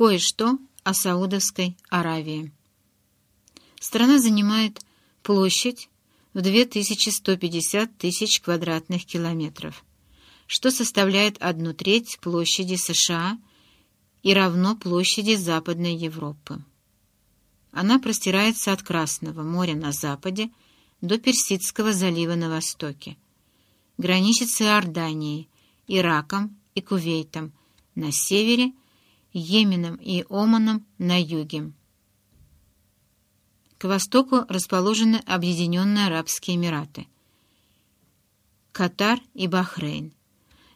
Кое-что о Саудовской Аравии. Страна занимает площадь в 2150 тысяч квадратных километров, что составляет одну треть площади США и равно площади Западной Европы. Она простирается от Красного моря на западе до Персидского залива на востоке, граничит с Иорданией, Ираком и Кувейтом на севере, Йеменом и Оманом на юге. К востоку расположены Объединенные Арабские Эмираты, Катар и Бахрейн.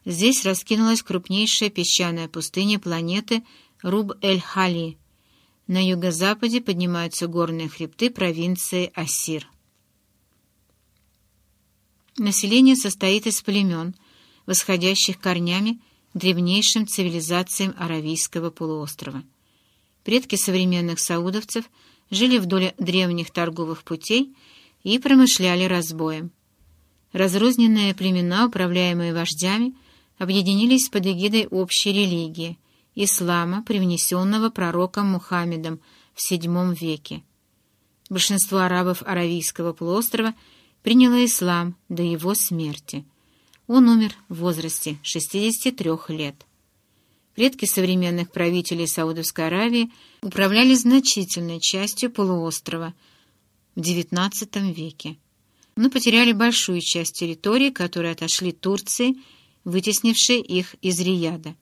Здесь раскинулась крупнейшая песчаная пустыня планеты Руб-эль-Хали. На юго-западе поднимаются горные хребты провинции Ассир. Население состоит из племен, восходящих корнями древнейшим цивилизациям Аравийского полуострова. Предки современных саудовцев – жили вдоль древних торговых путей и промышляли разбоем. Разрозненные племена, управляемые вождями, объединились под эгидой общей религии – ислама, привнесенного пророком Мухаммедом в VII веке. Большинство арабов Аравийского полуострова приняло ислам до его смерти. Он умер в возрасте 63 лет. Предки современных правителей Саудовской Аравии управляли значительной частью полуострова в XIX веке, но потеряли большую часть территории, которые отошли Турции, вытеснившей их из Рияда.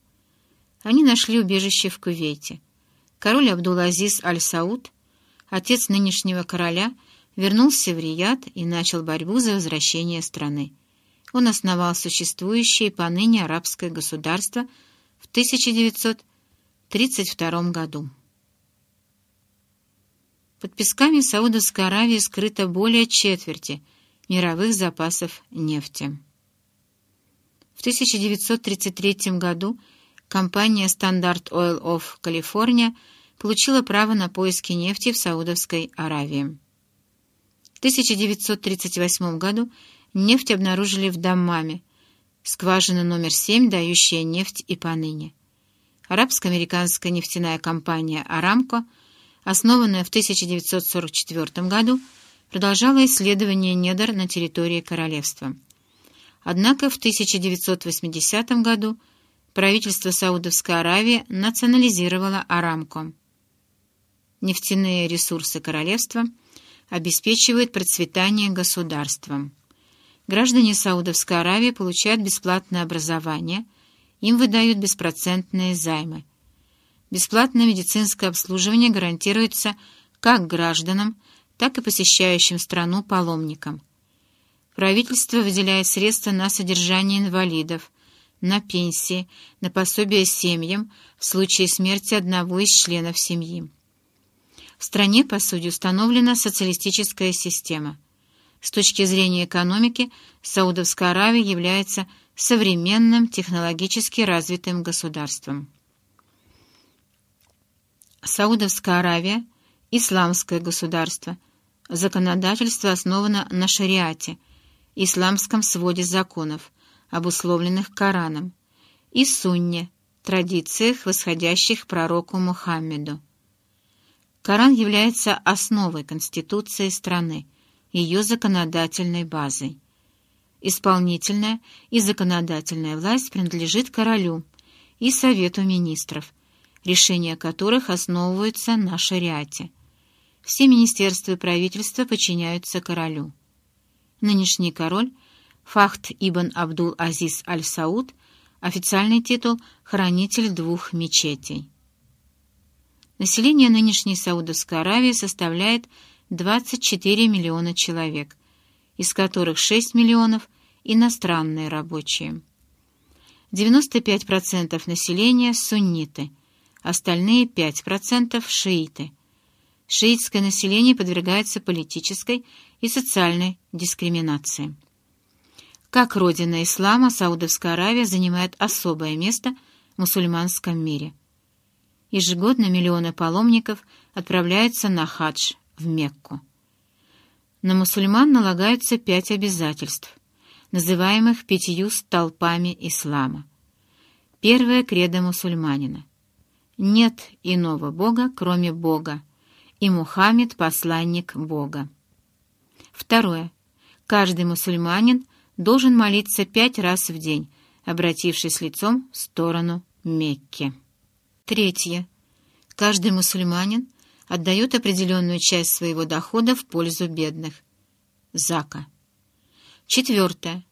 Они нашли убежище в Кувейте. Король Абдул-Азиз Аль-Сауд, отец нынешнего короля, вернулся в Рияд и начал борьбу за возвращение страны. Он основал существующее поныне арабское государство – в 1932 году. Под песками Саудовской Аравии скрыто более четверти мировых запасов нефти. В 1933 году компания Standard Oil of California получила право на поиски нефти в Саудовской Аравии. В 1938 году нефть обнаружили в Даммаме, скважина номер 7, дающая нефть и поныне. Арабско-американская нефтяная компания «Арамко», основанная в 1944 году, продолжала исследование недр на территории королевства. Однако в 1980 году правительство Саудовской Аравии национализировало «Арамко». Нефтяные ресурсы королевства обеспечивают процветание государства. Граждане Саудовской Аравии получают бесплатное образование, им выдают беспроцентные займы. Бесплатное медицинское обслуживание гарантируется как гражданам, так и посещающим страну паломникам. Правительство выделяет средства на содержание инвалидов, на пенсии, на пособие семьям в случае смерти одного из членов семьи. В стране, по сути, установлена социалистическая система – с точки зрения экономики, Саудовская Аравия является современным технологически развитым государством. Саудовская Аравия – исламское государство. Законодательство основано на шариате, исламском своде законов, обусловленных Кораном, и сунне, традициях, восходящих к пророку Мухаммеду. Коран является основой конституции страны – ее законодательной базой. Исполнительная и законодательная власть принадлежит королю и Совету министров, решения которых основываются на шариате. Все министерства и правительства подчиняются королю. Нынешний король Фахт ибн Абдул-Азиз Аль-Сауд, официальный титул «Хранитель двух мечетей». Население нынешней Саудовской Аравии составляет 24 миллиона человек, из которых 6 миллионов – иностранные рабочие. 95% населения – сунниты, остальные 5% – шииты. Шиитское население подвергается политической и социальной дискриминации. Как родина ислама, Саудовская Аравия занимает особое место в мусульманском мире. Ежегодно миллионы паломников отправляются на хадж в Мекку. На мусульман налагаются пять обязательств, называемых пятью столпами ислама. Первое — кредо мусульманина. Нет иного Бога, кроме Бога, и Мухаммед — посланник Бога. Второе. Каждый мусульманин должен молиться пять раз в день, обратившись лицом в сторону Мекки. Третье. Каждый мусульманин отдает определенную часть своего дохода в пользу бедных. Зака. Четвертое.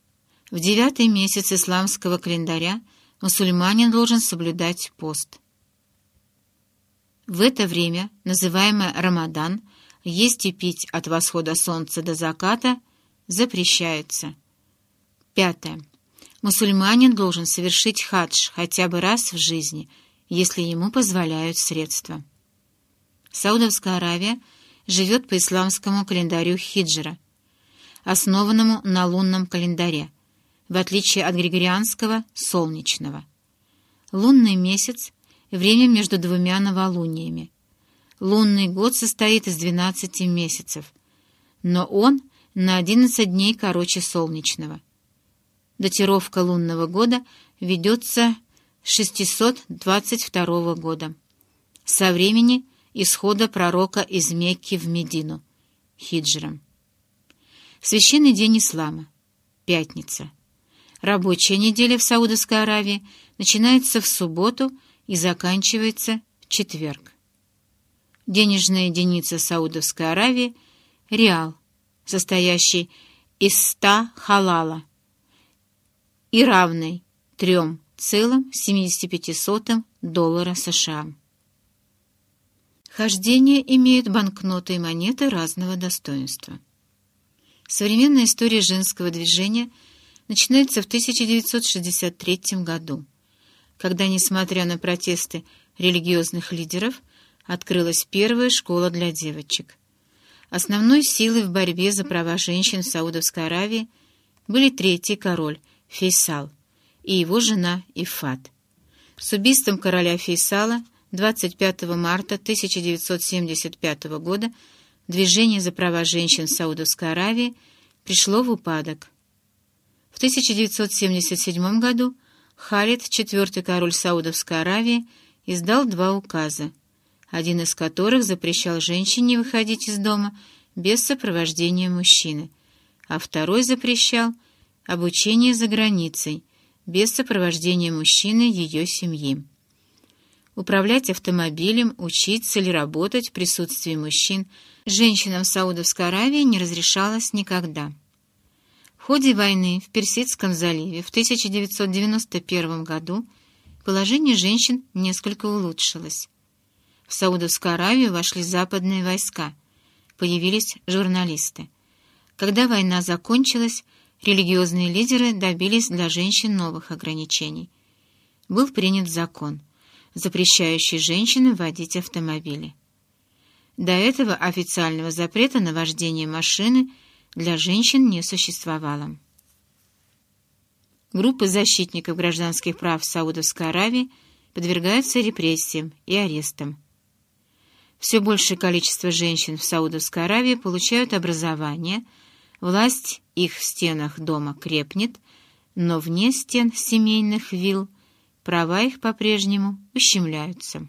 В девятый месяц исламского календаря мусульманин должен соблюдать пост. В это время, называемое Рамадан, есть и пить от восхода солнца до заката запрещается. Пятое. Мусульманин должен совершить хадж хотя бы раз в жизни, если ему позволяют средства. Саудовская Аравия живет по исламскому календарю хиджра, основанному на лунном календаре, в отличие от григорианского солнечного. Лунный месяц — время между двумя новолуниями. Лунный год состоит из 12 месяцев, но он на 11 дней короче солнечного. Датировка лунного года ведется с 622 года, со времени исхода пророка из Мекки в Медину, хиджром. Священный день ислама. Пятница. Рабочая неделя в Саудовской Аравии начинается в субботу и заканчивается в четверг. Денежная единица Саудовской Аравии – реал, состоящий из ста халала и равный 3,75 доллара США. Хождение имеют банкноты и монеты разного достоинства. Современная история женского движения начинается в 1963 году, когда, несмотря на протесты религиозных лидеров, открылась первая школа для девочек. Основной силой в борьбе за права женщин в Саудовской Аравии были третий король Фейсал и его жена Ифат. С убийством короля Фейсала 25 марта 1975 года движение за права женщин в Саудовской Аравии пришло в упадок. В 1977 году Халид, четвертый король Саудовской Аравии, издал два указа, один из которых запрещал женщине выходить из дома без сопровождения мужчины, а второй запрещал обучение за границей без сопровождения мужчины ее семьи управлять автомобилем, учиться или работать в присутствии мужчин женщинам в Саудовской Аравии не разрешалось никогда. В ходе войны в Персидском заливе в 1991 году положение женщин несколько улучшилось. В Саудовскую Аравию вошли западные войска, появились журналисты. Когда война закончилась, религиозные лидеры добились для женщин новых ограничений. Был принят закон – запрещающий женщинам водить автомобили. До этого официального запрета на вождение машины для женщин не существовало. Группы защитников гражданских прав Саудовской Аравии подвергаются репрессиям и арестам. Все большее количество женщин в Саудовской Аравии получают образование, власть их в стенах дома крепнет, но вне стен семейных вилл права их по-прежнему ущемляются.